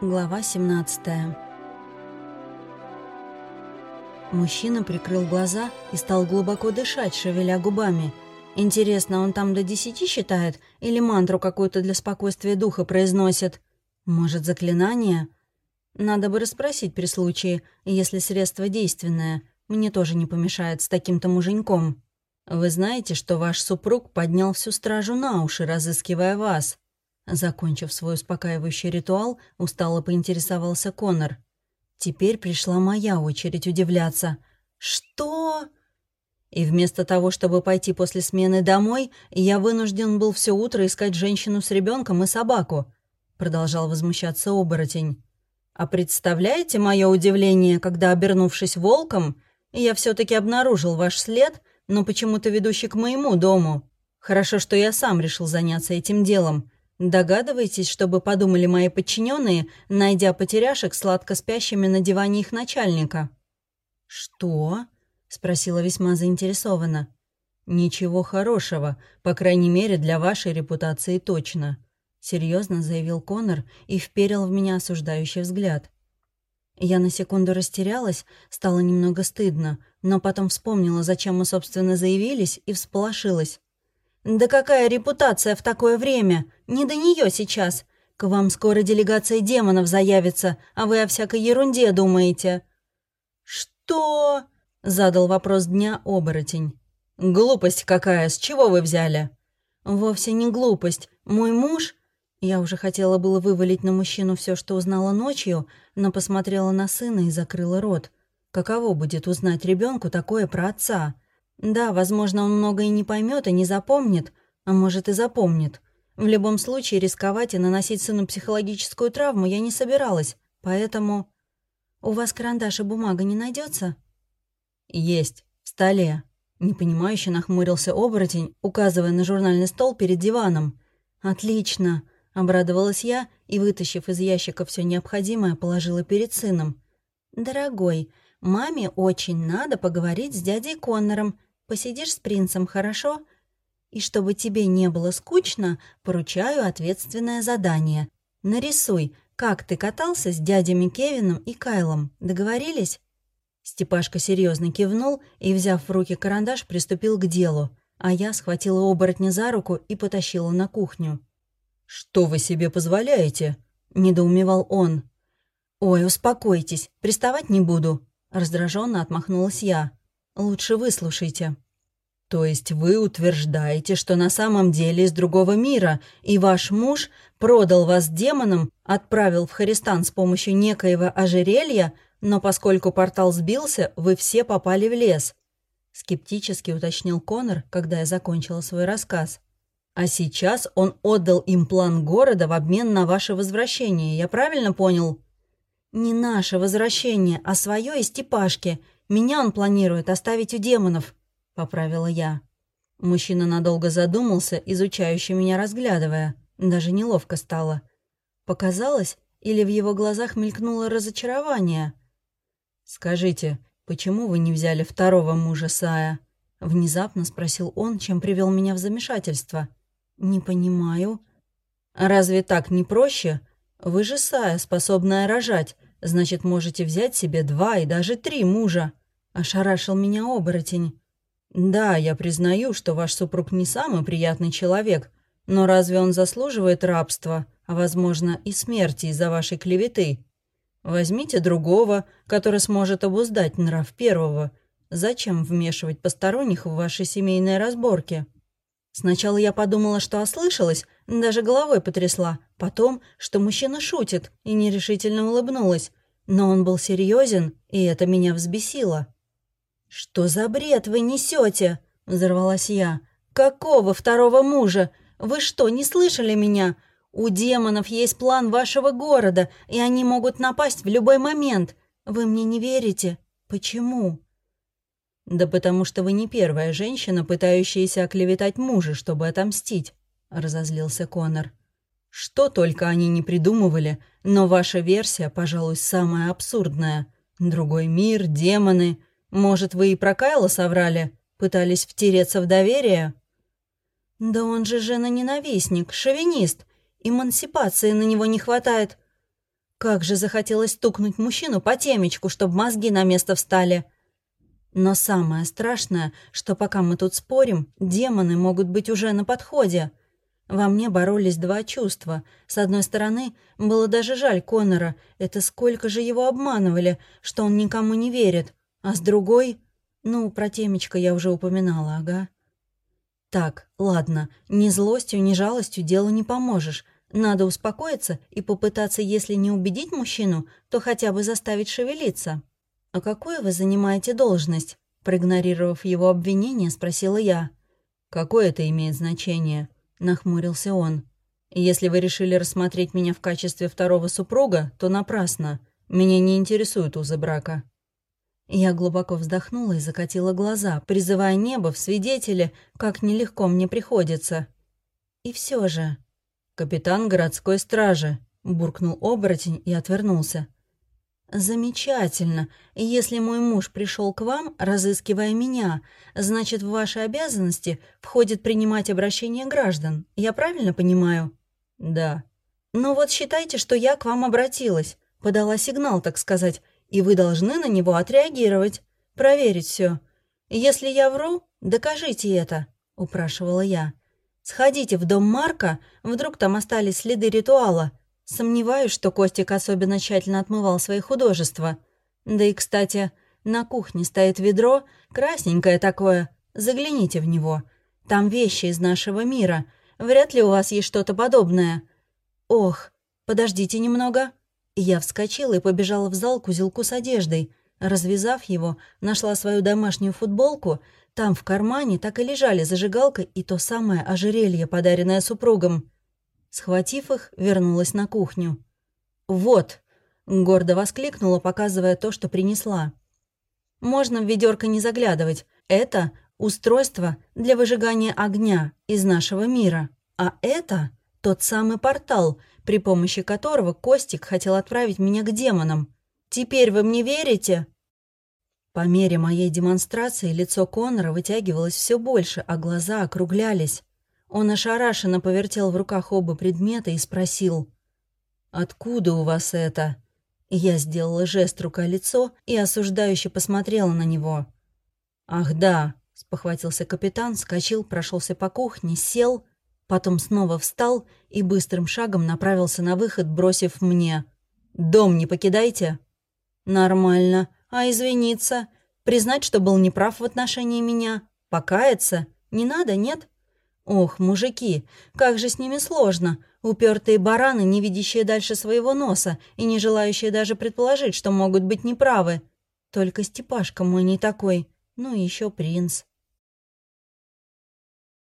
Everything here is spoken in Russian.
Глава 17 Мужчина прикрыл глаза и стал глубоко дышать, шевеля губами. Интересно, он там до десяти считает или мантру какую-то для спокойствия духа произносит? Может, заклинание? Надо бы расспросить при случае, если средство действенное. Мне тоже не помешает с таким-то муженьком. Вы знаете, что ваш супруг поднял всю стражу на уши, разыскивая вас? Закончив свой успокаивающий ритуал, устало поинтересовался Конор. Теперь пришла моя очередь удивляться. «Что?» И вместо того, чтобы пойти после смены домой, я вынужден был все утро искать женщину с ребенком и собаку. Продолжал возмущаться оборотень. А представляете мое удивление, когда, обернувшись волком, я все таки обнаружил ваш след, но почему-то ведущий к моему дому. Хорошо, что я сам решил заняться этим делом. Догадываетесь, чтобы подумали мои подчиненные, найдя потеряшек сладко спящими на диване их начальника? «Что?» — спросила весьма заинтересованно. «Ничего хорошего, по крайней мере, для вашей репутации точно», — серьезно заявил Конор и вперил в меня осуждающий взгляд. Я на секунду растерялась, стало немного стыдно, но потом вспомнила, зачем мы, собственно, заявились, и всполошилась. «Да какая репутация в такое время? Не до нее сейчас. К вам скоро делегация демонов заявится, а вы о всякой ерунде думаете». «Что?» — задал вопрос дня оборотень. «Глупость какая, с чего вы взяли?» «Вовсе не глупость. Мой муж...» Я уже хотела было вывалить на мужчину все, что узнала ночью, но посмотрела на сына и закрыла рот. Каково будет узнать ребенку такое про отца? Да, возможно, он многое не поймет и не запомнит, а может и запомнит. В любом случае, рисковать и наносить сыну психологическую травму я не собиралась, поэтому... «У вас карандаш и бумага не найдется? «Есть, в столе», — непонимающе нахмурился оборотень, указывая на журнальный стол перед диваном. «Отлично», — обрадовалась я и, вытащив из ящика все необходимое, положила перед сыном. «Дорогой, маме очень надо поговорить с дядей Коннором. Посидишь с принцем, хорошо? И чтобы тебе не было скучно, поручаю ответственное задание. Нарисуй, как ты катался с дядями Кевином и Кайлом. Договорились?» Степашка серьезно кивнул и, взяв в руки карандаш, приступил к делу, а я схватила оборотня за руку и потащила на кухню. «Что вы себе позволяете?» — недоумевал он. «Ой, успокойтесь, приставать не буду», — раздраженно отмахнулась я. Лучше выслушайте. То есть вы утверждаете, что на самом деле из другого мира, и ваш муж продал вас демонам, отправил в Харистан с помощью некоего ожерелья, но поскольку портал сбился, вы все попали в лес. Скептически уточнил Конор, когда я закончила свой рассказ. А сейчас он отдал им план города в обмен на ваше возвращение, я правильно понял? Не наше возвращение, а свое и Степашки – меня он планирует оставить у демонов», — поправила я. Мужчина надолго задумался, изучающий меня разглядывая. Даже неловко стало. Показалось, или в его глазах мелькнуло разочарование? «Скажите, почему вы не взяли второго мужа Сая?» Внезапно спросил он, чем привел меня в замешательство. «Не понимаю». «Разве так не проще? Вы же Сая, способная рожать, значит, можете взять себе два и даже три мужа». Ошарашил меня оборотень. «Да, я признаю, что ваш супруг не самый приятный человек, но разве он заслуживает рабства, а, возможно, и смерти из-за вашей клеветы? Возьмите другого, который сможет обуздать нрав первого. Зачем вмешивать посторонних в ваши семейные разборки?» Сначала я подумала, что ослышалась, даже головой потрясла, потом, что мужчина шутит, и нерешительно улыбнулась. Но он был серьезен, и это меня взбесило. «Что за бред вы несете?» — взорвалась я. «Какого второго мужа? Вы что, не слышали меня? У демонов есть план вашего города, и они могут напасть в любой момент. Вы мне не верите? Почему?» «Да потому что вы не первая женщина, пытающаяся оклеветать мужа, чтобы отомстить», — разозлился Конор. «Что только они не придумывали, но ваша версия, пожалуй, самая абсурдная. Другой мир, демоны...» Может, вы и про Кайла соврали? Пытались втереться в доверие?» «Да он же жена-ненавистник, шовинист. Эмансипации на него не хватает». Как же захотелось стукнуть мужчину по темечку, чтобы мозги на место встали. Но самое страшное, что пока мы тут спорим, демоны могут быть уже на подходе. Во мне боролись два чувства. С одной стороны, было даже жаль Конора. Это сколько же его обманывали, что он никому не верит. А с другой... Ну, про темечко я уже упоминала, ага. Так, ладно, ни злостью, ни жалостью делу не поможешь. Надо успокоиться и попытаться, если не убедить мужчину, то хотя бы заставить шевелиться. «А какую вы занимаете должность?» Проигнорировав его обвинение, спросила я. «Какое это имеет значение?» — нахмурился он. «Если вы решили рассмотреть меня в качестве второго супруга, то напрасно. Меня не интересуют узы брака». Я глубоко вздохнула и закатила глаза, призывая небо в свидетели, как нелегко мне приходится. И все же... «Капитан городской стражи», — буркнул оборотень и отвернулся. «Замечательно. Если мой муж пришел к вам, разыскивая меня, значит, в ваши обязанности входит принимать обращение граждан. Я правильно понимаю?» «Да». «Ну вот считайте, что я к вам обратилась, подала сигнал, так сказать, и вы должны на него отреагировать, проверить все. Если я вру, докажите это», — упрашивала я. Сходите в дом Марка, вдруг там остались следы ритуала. Сомневаюсь, что Костик особенно тщательно отмывал свои художества. Да и, кстати, на кухне стоит ведро, красненькое такое. Загляните в него. Там вещи из нашего мира. Вряд ли у вас есть что-то подобное. Ох, подождите немного. Я вскочила и побежала в зал к узелку с одеждой. Развязав его, нашла свою домашнюю футболку — там в кармане так и лежали зажигалка и то самое ожерелье, подаренное супругом. Схватив их, вернулась на кухню. «Вот!» — гордо воскликнула, показывая то, что принесла. «Можно в ведерко не заглядывать. Это устройство для выжигания огня из нашего мира. А это тот самый портал, при помощи которого Костик хотел отправить меня к демонам. Теперь вы мне верите?» По мере моей демонстрации лицо Конора вытягивалось все больше, а глаза округлялись. Он ошарашенно повертел в руках оба предмета и спросил, «Откуда у вас это?» Я сделала жест рука-лицо и осуждающе посмотрела на него. «Ах да», — спохватился капитан, скочил, прошелся по кухне, сел, потом снова встал и быстрым шагом направился на выход, бросив мне. «Дом не покидайте». «Нормально», а извиниться? Признать, что был неправ в отношении меня? Покаяться? Не надо, нет? Ох, мужики, как же с ними сложно. Упертые бараны, не видящие дальше своего носа и не желающие даже предположить, что могут быть неправы. Только Степашка мой не такой. Ну и еще принц.